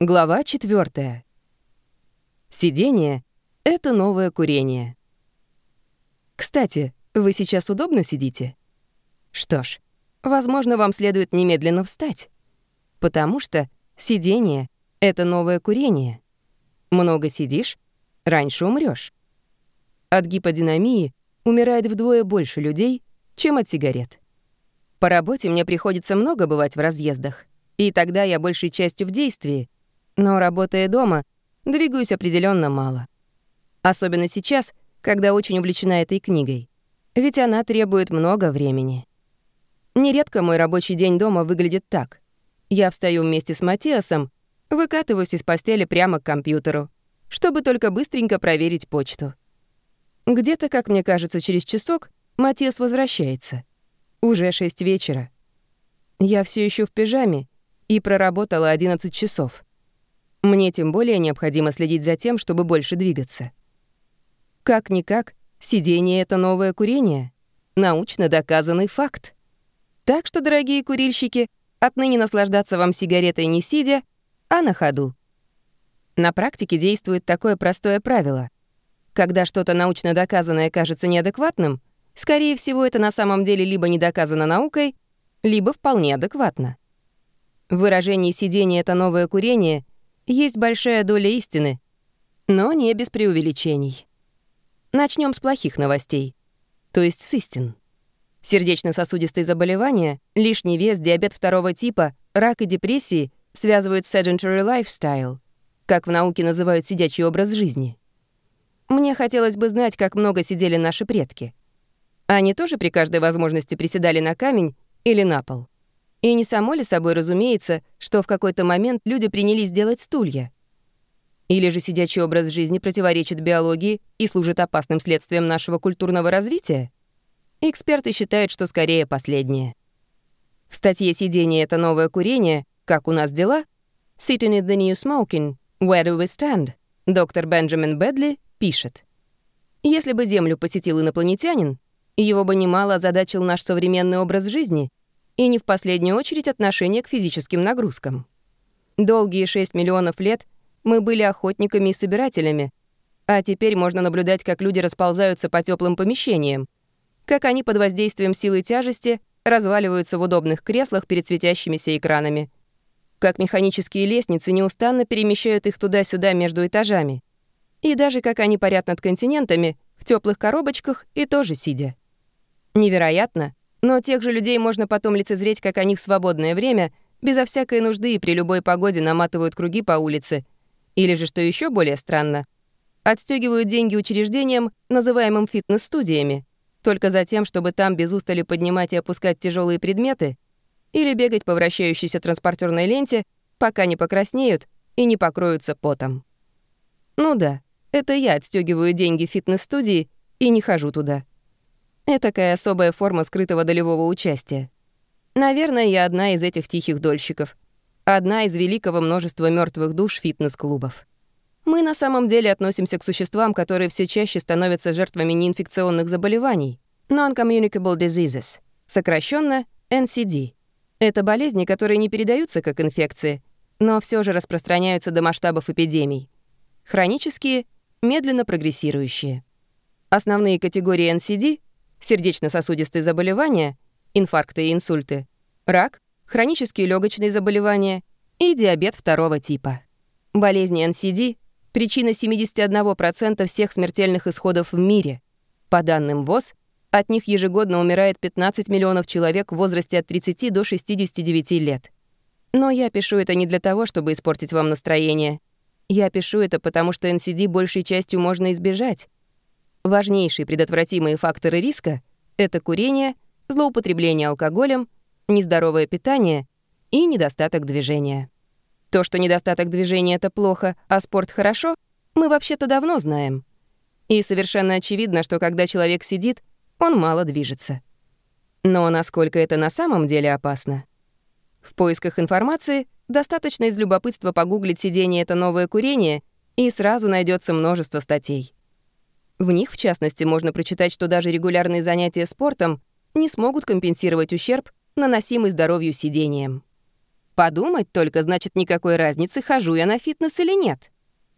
Глава 4. Сидение — это новое курение. Кстати, вы сейчас удобно сидите? Что ж, возможно, вам следует немедленно встать, потому что сидение — это новое курение. Много сидишь — раньше умрешь. От гиподинамии умирает вдвое больше людей, чем от сигарет. По работе мне приходится много бывать в разъездах, и тогда я большей частью в действии — но, работая дома, двигаюсь определенно мало. Особенно сейчас, когда очень увлечена этой книгой. Ведь она требует много времени. Нередко мой рабочий день дома выглядит так. Я встаю вместе с Матиасом, выкатываюсь из постели прямо к компьютеру, чтобы только быстренько проверить почту. Где-то, как мне кажется, через часок Матиас возвращается. Уже 6 вечера. Я все еще в пижаме и проработала 11 часов. Мне тем более необходимо следить за тем, чтобы больше двигаться. Как-никак, сидение — это новое курение. Научно доказанный факт. Так что, дорогие курильщики, отныне наслаждаться вам сигаретой не сидя, а на ходу. На практике действует такое простое правило. Когда что-то научно доказанное кажется неадекватным, скорее всего, это на самом деле либо не доказано наукой, либо вполне адекватно. В выражении «сидение — это новое курение» есть большая доля истины, но не без преувеличений. Начнем с плохих новостей, то есть с истин. Сердечно-сосудистые заболевания, лишний вес, диабет второго типа, рак и депрессии связывают sedentary lifestyle, как в науке называют сидячий образ жизни. Мне хотелось бы знать, как много сидели наши предки. Они тоже при каждой возможности приседали на камень или на пол. И не само ли собой разумеется, что в какой-то момент люди принялись делать стулья? Или же сидячий образ жизни противоречит биологии и служит опасным следствием нашего культурного развития? Эксперты считают, что скорее последнее. В статье «Сидение — это новое курение. Как у нас дела?» «Sitting is the new smoking. Where do we stand?» доктор Бенджамин Бедли пишет. Если бы Землю посетил инопланетянин, его бы немало озадачил наш современный образ жизни — и не в последнюю очередь отношение к физическим нагрузкам. Долгие 6 миллионов лет мы были охотниками и собирателями, а теперь можно наблюдать, как люди расползаются по теплым помещениям, как они под воздействием силы тяжести разваливаются в удобных креслах перед светящимися экранами, как механические лестницы неустанно перемещают их туда-сюда между этажами, и даже как они парят над континентами в теплых коробочках и тоже сидя. Невероятно, но тех же людей можно потом лицезреть, как они в свободное время, безо всякой нужды и при любой погоде наматывают круги по улице. Или же, что еще более странно, отстегивают деньги учреждениям, называемым фитнес-студиями, только за тем, чтобы там без устали поднимать и опускать тяжелые предметы, или бегать по вращающейся транспортерной ленте, пока не покраснеют и не покроются потом. Ну да, это я отстегиваю деньги фитнес-студии и не хожу туда. Этакая особая форма скрытого долевого участия. Наверное, я одна из этих тихих дольщиков. Одна из великого множества мертвых душ фитнес-клубов. Мы на самом деле относимся к существам, которые все чаще становятся жертвами неинфекционных заболеваний. Non-communicable diseases. Сокращенно NCD. Это болезни, которые не передаются как инфекции, но все же распространяются до масштабов эпидемий. Хронические, медленно прогрессирующие. Основные категории NCD сердечно-сосудистые заболевания, инфаркты и инсульты, рак, хронические легочные заболевания и диабет второго типа. Болезни NCD — причина 71% всех смертельных исходов в мире. По данным ВОЗ, от них ежегодно умирает 15 миллионов человек в возрасте от 30 до 69 лет. Но я пишу это не для того, чтобы испортить вам настроение. Я пишу это потому, что NCD большей частью можно избежать. Важнейшие предотвратимые факторы риска — это курение, злоупотребление алкоголем, нездоровое питание и недостаток движения. То, что недостаток движения — это плохо, а спорт — хорошо, мы вообще-то давно знаем. И совершенно очевидно, что когда человек сидит, он мало движется. Но насколько это на самом деле опасно? В поисках информации достаточно из любопытства погуглить «сидение — это новое курение», и сразу найдется множество статей. В них, в частности, можно прочитать, что даже регулярные занятия спортом не смогут компенсировать ущерб, наносимый здоровью сидением. Подумать только, значит, никакой разницы, хожу я на фитнес или нет.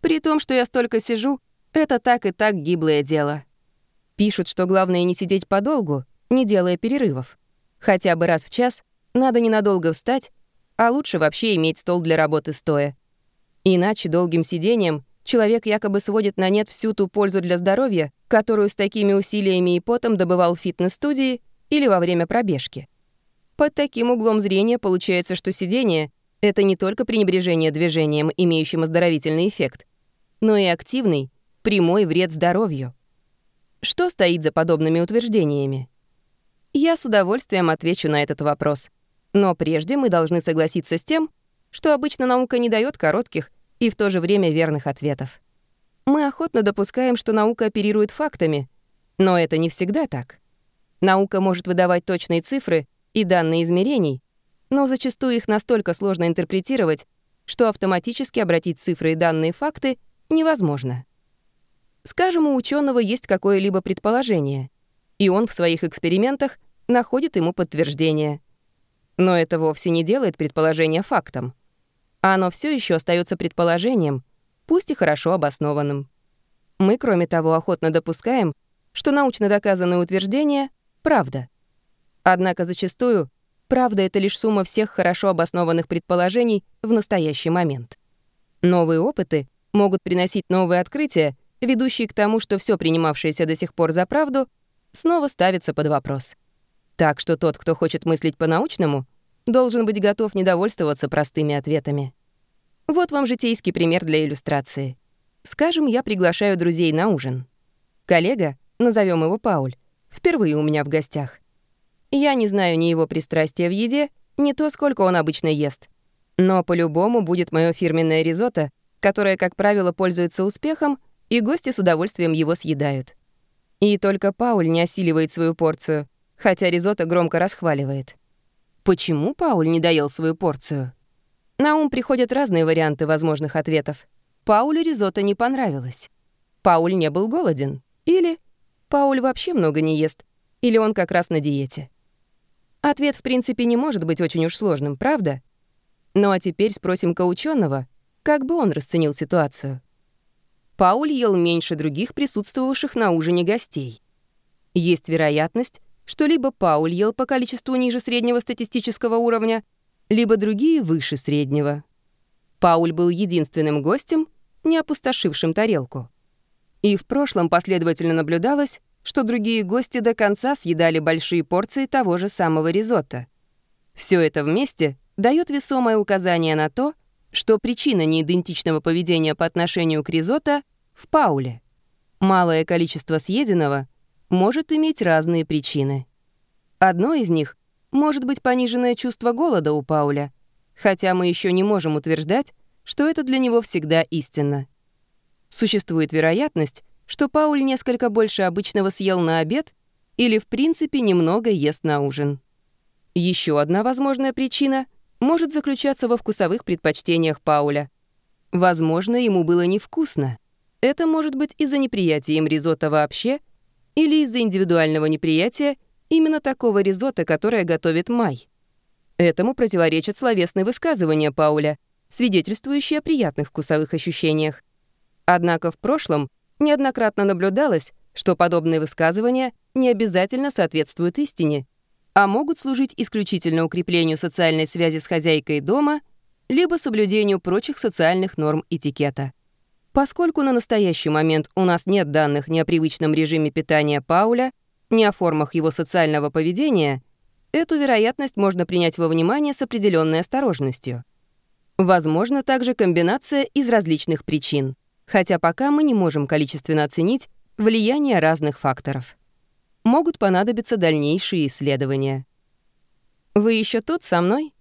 При том, что я столько сижу, это так и так гиблое дело. Пишут, что главное не сидеть подолгу, не делая перерывов. Хотя бы раз в час надо ненадолго встать, а лучше вообще иметь стол для работы стоя. Иначе долгим сидением человек якобы сводит на нет всю ту пользу для здоровья, которую с такими усилиями и потом добывал в фитнес-студии или во время пробежки. Под таким углом зрения получается, что сидение — это не только пренебрежение движением, имеющим оздоровительный эффект, но и активный, прямой вред здоровью. Что стоит за подобными утверждениями? Я с удовольствием отвечу на этот вопрос. Но прежде мы должны согласиться с тем, что обычно наука не дает коротких и в то же время верных ответов. Мы охотно допускаем, что наука оперирует фактами, но это не всегда так. Наука может выдавать точные цифры и данные измерений, но зачастую их настолько сложно интерпретировать, что автоматически обратить цифры и данные факты невозможно. Скажем, у ученого есть какое-либо предположение — и он в своих экспериментах находит ему подтверждение. Но это вовсе не делает предположение фактом. Оно все еще остается предположением, пусть и хорошо обоснованным. Мы, кроме того, охотно допускаем, что научно доказанное утверждение — правда. Однако зачастую правда — это лишь сумма всех хорошо обоснованных предположений в настоящий момент. Новые опыты могут приносить новые открытия, ведущие к тому, что все принимавшееся до сих пор за правду — снова ставится под вопрос. Так что тот, кто хочет мыслить по-научному, должен быть готов недовольствоваться простыми ответами. Вот вам житейский пример для иллюстрации. Скажем, я приглашаю друзей на ужин. Коллега, назовем его Пауль, впервые у меня в гостях. Я не знаю ни его пристрастия в еде, ни то, сколько он обычно ест. Но по-любому будет мое фирменное ризотто, которое, как правило, пользуется успехом, и гости с удовольствием его съедают. И только Пауль не осиливает свою порцию, хотя ризотто громко расхваливает. Почему Пауль не доел свою порцию? На ум приходят разные варианты возможных ответов. Паулю ризотто не понравилось. Пауль не был голоден. Или Пауль вообще много не ест. Или он как раз на диете. Ответ, в принципе, не может быть очень уж сложным, правда? Ну а теперь спросим-ка ученого, как бы он расценил ситуацию. Пауль ел меньше других присутствовавших на ужине гостей. Есть вероятность, что либо Пауль ел по количеству ниже среднего статистического уровня, либо другие выше среднего. Пауль был единственным гостем, не опустошившим тарелку. И в прошлом последовательно наблюдалось, что другие гости до конца съедали большие порции того же самого ризотто. Все это вместе дает весомое указание на то, что причина неидентичного поведения по отношению к ризотто в Пауле. Малое количество съеденного может иметь разные причины. Одной из них может быть пониженное чувство голода у Пауля, хотя мы еще не можем утверждать, что это для него всегда истинно. Существует вероятность, что Пауль несколько больше обычного съел на обед или в принципе немного ест на ужин. Еще одна возможная причина — может заключаться во вкусовых предпочтениях Пауля. Возможно, ему было невкусно. Это может быть из-за неприятия им ризотто вообще или из-за индивидуального неприятия именно такого ризотто, которое готовит Май. Этому противоречат словесные высказывания Пауля, свидетельствующие о приятных вкусовых ощущениях. Однако в прошлом неоднократно наблюдалось, что подобные высказывания не обязательно соответствуют истине — а могут служить исключительно укреплению социальной связи с хозяйкой дома либо соблюдению прочих социальных норм этикета. Поскольку на настоящий момент у нас нет данных ни о привычном режиме питания Пауля, ни о формах его социального поведения, эту вероятность можно принять во внимание с определенной осторожностью. Возможно также комбинация из различных причин, хотя пока мы не можем количественно оценить влияние разных факторов могут понадобиться дальнейшие исследования. Вы еще тут со мной?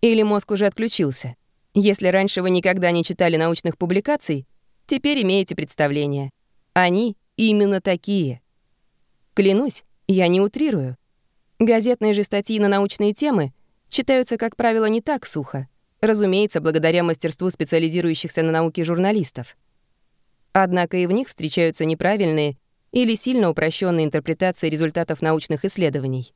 Или мозг уже отключился? Если раньше вы никогда не читали научных публикаций, теперь имеете представление. Они именно такие. Клянусь, я не утрирую. Газетные же статьи на научные темы читаются, как правило, не так сухо, разумеется, благодаря мастерству специализирующихся на науке журналистов. Однако и в них встречаются неправильные или сильно упрощенной интерпретации результатов научных исследований.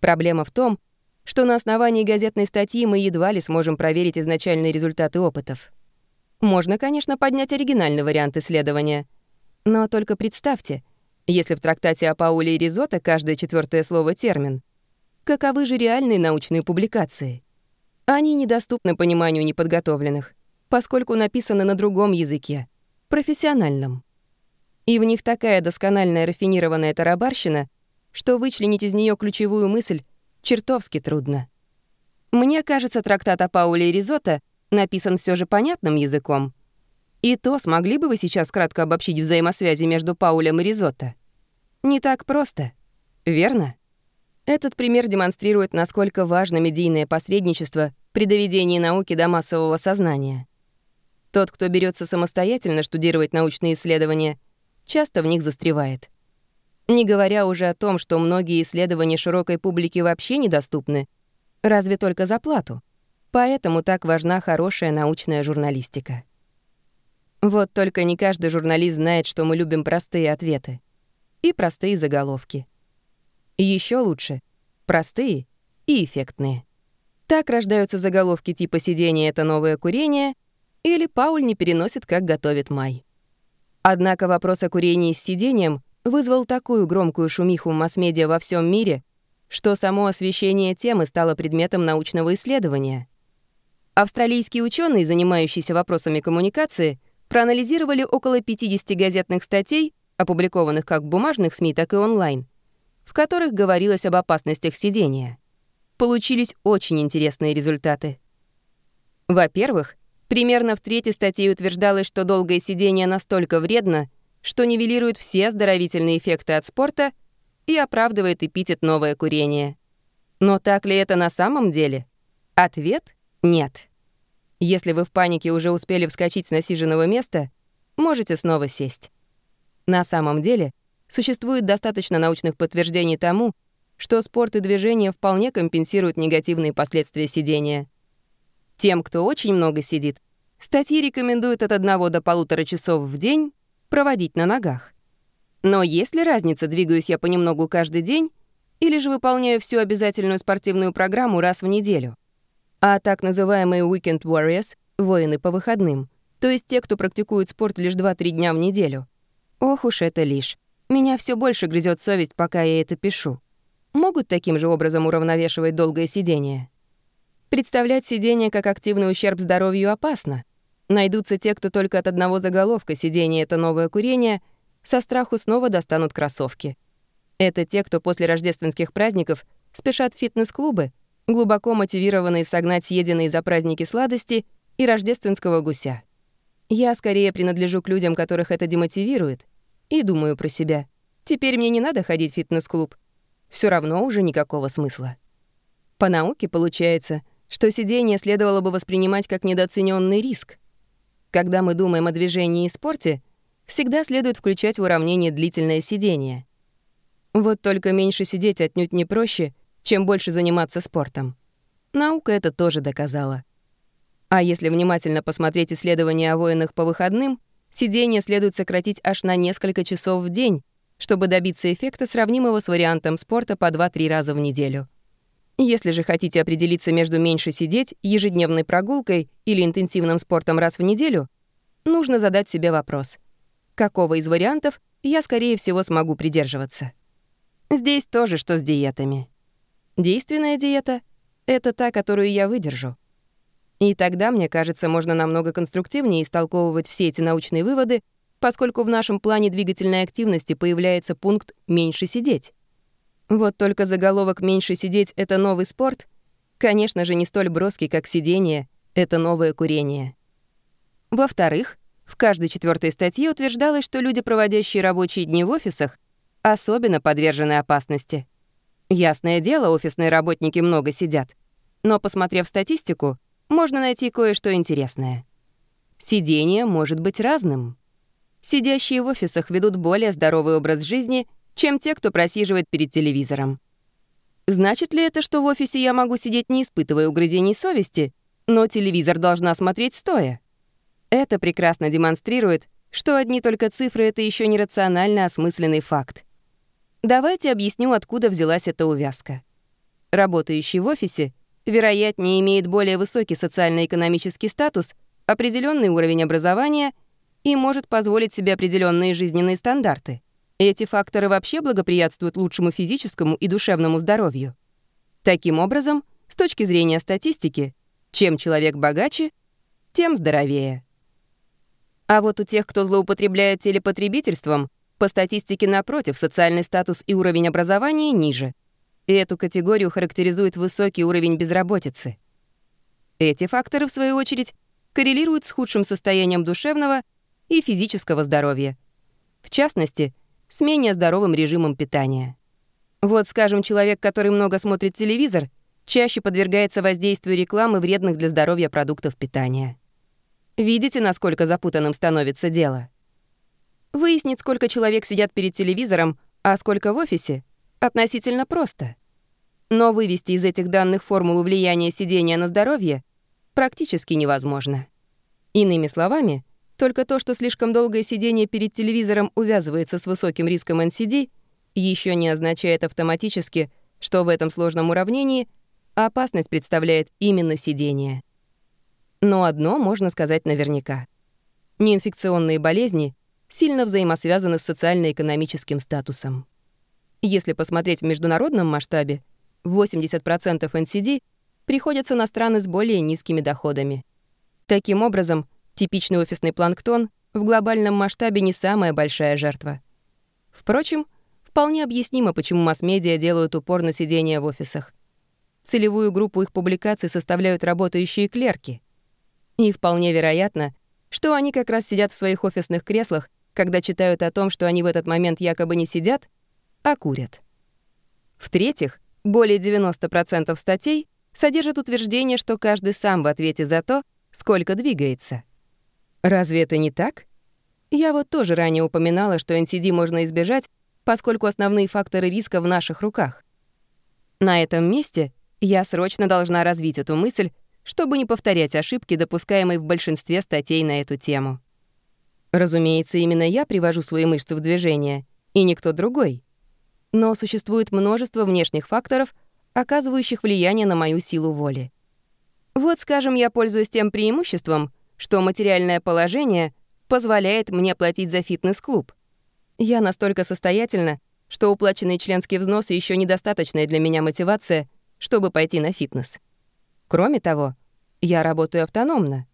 Проблема в том, что на основании газетной статьи мы едва ли сможем проверить изначальные результаты опытов. Можно, конечно, поднять оригинальный вариант исследования. Но только представьте, если в трактате о Пауле и Ризотто каждое четвертое слово — термин, каковы же реальные научные публикации? Они недоступны пониманию неподготовленных, поскольку написаны на другом языке, профессиональном. И в них такая доскональная рафинированная тарабарщина, что вычленить из нее ключевую мысль чертовски трудно. Мне кажется, трактат о Пауле и Ризотто написан все же понятным языком. И то смогли бы вы сейчас кратко обобщить взаимосвязи между Паулем и Ризотто? Не так просто, верно? Этот пример демонстрирует, насколько важно медийное посредничество при доведении науки до массового сознания. Тот, кто берется самостоятельно штудировать научные исследования, часто в них застревает. Не говоря уже о том, что многие исследования широкой публике вообще недоступны, разве только за плату. Поэтому так важна хорошая научная журналистика. Вот только не каждый журналист знает, что мы любим простые ответы и простые заголовки. Еще лучше — простые и эффектные. Так рождаются заголовки типа «Сидение — это новое курение» или «Пауль не переносит, как готовит май». Однако вопрос о курении с сидением вызвал такую громкую шумиху масс-медиа во всем мире, что само освещение темы стало предметом научного исследования. Австралийские ученые, занимающиеся вопросами коммуникации, проанализировали около 50 газетных статей, опубликованных как в бумажных СМИ, так и онлайн, в которых говорилось об опасностях сидения. Получились очень интересные результаты. Во-первых, примерно в трети статей утверждалось, что долгое сидение настолько вредно, что нивелирует все оздоровительные эффекты от спорта и оправдывает эпитет «новое курение». Но так ли это на самом деле? Ответ — нет. Если вы в панике уже успели вскочить с насиженного места, можете снова сесть. На самом деле, существует достаточно научных подтверждений тому, что спорт и движение вполне компенсируют негативные последствия сидения. Тем, кто очень много сидит, статьи рекомендуют от 1 до полутора часов в день проводить на ногах. Но есть ли разница, двигаюсь я понемногу каждый день или же выполняю всю обязательную спортивную программу раз в неделю? А так называемые weekend warriors — воины по выходным, то есть те, кто практикует спорт лишь 2-3 дня в неделю. Ох уж это лишь. Меня все больше грызет совесть, пока я это пишу. Могут таким же образом уравновешивать долгое сидение? Представлять сидение как активный ущерб здоровью опасно. Найдутся те, кто только от одного заголовка «Сидение — это новое курение» со страху снова достанут кроссовки. Это те, кто после рождественских праздников спешат в фитнес-клубы, глубоко мотивированные согнать съеденные за праздники сладости и рождественского гуся. Я скорее принадлежу к людям, которых это демотивирует, и думаю про себя. Теперь мне не надо ходить в фитнес-клуб. Все равно уже никакого смысла. По науке получается, что сидение следовало бы воспринимать как недооцененный риск — когда мы думаем о движении и спорте, всегда следует включать в уравнение длительное сидение. Вот только меньше сидеть отнюдь не проще, чем больше заниматься спортом. Наука это тоже доказала. А если внимательно посмотреть исследования о воинах по выходным, сидение следует сократить аж на несколько часов в день, чтобы добиться эффекта, сравнимого с вариантом спорта по 2-3 раза в неделю. Если же хотите определиться между меньше сидеть, ежедневной прогулкой или интенсивным спортом раз в неделю, нужно задать себе вопрос. Какого из вариантов я, скорее всего, смогу придерживаться? Здесь тоже что с диетами. Действенная диета — это та, которую я выдержу. И тогда, мне кажется, можно намного конструктивнее истолковывать все эти научные выводы, поскольку в нашем плане двигательной активности появляется пункт «меньше сидеть». Вот только заголовок «меньше сидеть» — это новый спорт, конечно же, не столь броский, как сидение — это новое курение. Во-вторых, в каждой четвертой статье утверждалось, что люди, проводящие рабочие дни в офисах, особенно подвержены опасности. Ясное дело, офисные работники много сидят. Но, посмотрев статистику, можно найти кое-что интересное. Сидение может быть разным. Сидящие в офисах ведут более здоровый образ жизни — чем те, кто просиживает перед телевизором. Значит ли это, что в офисе я могу сидеть, не испытывая угрызений совести, но телевизор должна смотреть стоя? Это прекрасно демонстрирует, что одни только цифры — это еще не рационально осмысленный факт. Давайте объясню, откуда взялась эта увязка. работающий в офисе, вероятнее имеет более высокий социально-экономический статус, определенный уровень образования и может позволить себе определенные жизненные стандарты. Эти факторы вообще благоприятствуют лучшему физическому и душевному здоровью. Таким образом, с точки зрения статистики, чем человек богаче, тем здоровее. А вот у тех, кто злоупотребляет телепотребительством, по статистике напротив, социальный статус и уровень образования ниже. И эту категорию характеризует высокий уровень безработицы. Эти факторы, в свою очередь, коррелируют с худшим состоянием душевного и физического здоровья. В частности, с менее здоровым режимом питания. Вот, скажем, человек, который много смотрит телевизор, чаще подвергается воздействию рекламы вредных для здоровья продуктов питания. Видите, насколько запутанным становится дело? Выяснить, сколько человек сидят перед телевизором, а сколько в офисе, относительно просто. Но вывести из этих данных формулу влияния сидения на здоровье практически невозможно. Иными словами, только то, что слишком долгое сидение перед телевизором увязывается с высоким риском NCD, еще не означает автоматически, что в этом сложном уравнении опасность представляет именно сидение. Но одно можно сказать наверняка. Неинфекционные болезни сильно взаимосвязаны с социально-экономическим статусом. Если посмотреть в международном масштабе, 80% NCD приходятся на страны с более низкими доходами. Таким образом, Типичный офисный планктон в глобальном масштабе не самая большая жертва. Впрочем, вполне объяснимо, почему масс-медиа делают упор на сидение в офисах. Целевую группу их публикаций составляют работающие клерки. И вполне вероятно, что они как раз сидят в своих офисных креслах, когда читают о том, что они в этот момент якобы не сидят, а курят. В-третьих, более 90% статей содержат утверждение, что каждый сам в ответе за то, сколько двигается. Разве это не так? Я вот тоже ранее упоминала, что NCD можно избежать, поскольку основные факторы риска в наших руках. На этом месте я срочно должна развить эту мысль, чтобы не повторять ошибки, допускаемые в большинстве статей на эту тему. Разумеется, именно я привожу свои мышцы в движение, и никто другой. Но существует множество внешних факторов, оказывающих влияние на мою силу воли. Вот, скажем, я пользуюсь тем преимуществом, что материальное положение позволяет мне платить за фитнес-клуб. Я настолько состоятельна, что уплаченные членские взносы еще недостаточная для меня мотивация, чтобы пойти на фитнес. Кроме того, я работаю автономно.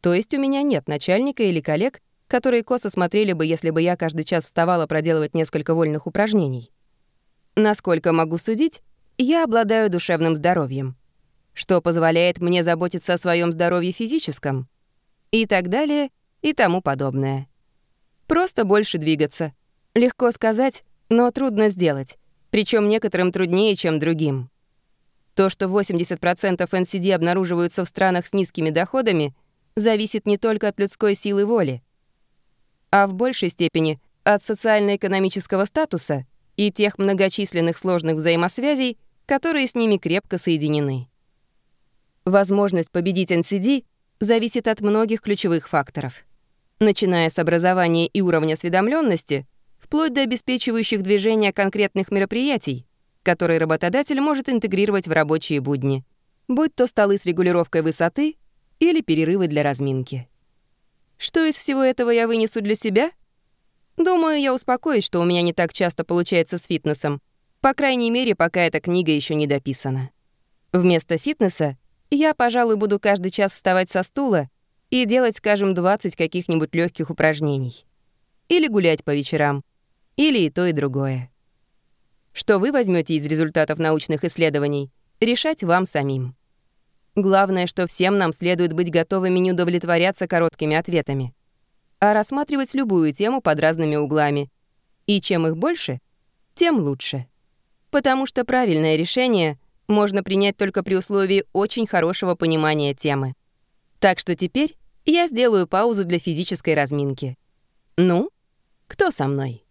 То есть у меня нет начальника или коллег, которые косо смотрели бы, если бы я каждый час вставала проделывать несколько вольных упражнений. Насколько могу судить, я обладаю душевным здоровьем, что позволяет мне заботиться о своем здоровье физическом — и так далее и тому подобное. Просто больше двигаться. Легко сказать, но трудно сделать, причем некоторым труднее, чем другим. То, что 80% NCD обнаруживаются в странах с низкими доходами, зависит не только от людской силы воли, а в большей степени от социально-экономического статуса и тех многочисленных сложных взаимосвязей, которые с ними крепко соединены. Возможность победить NCD зависит от многих ключевых факторов. Начиная с образования и уровня осведомленности, вплоть до обеспечивающих движения конкретных мероприятий, которые работодатель может интегрировать в рабочие будни, будь то столы с регулировкой высоты или перерывы для разминки. Что из всего этого я вынесу для себя? Думаю, я успокоюсь, что у меня не так часто получается с фитнесом, по крайней мере, пока эта книга еще не дописана. Вместо фитнеса я, пожалуй, буду каждый час вставать со стула и делать, скажем, 20 каких-нибудь легких упражнений. Или гулять по вечерам. Или и то, и другое. Что вы возьмете из результатов научных исследований, решать вам самим. Главное, что всем нам следует быть готовыми не удовлетворяться короткими ответами, а рассматривать любую тему под разными углами. И чем их больше, тем лучше. Потому что правильное решение можно принять только при условии очень хорошего понимания темы. Так что теперь я сделаю паузу для физической разминки. Ну, кто со мной?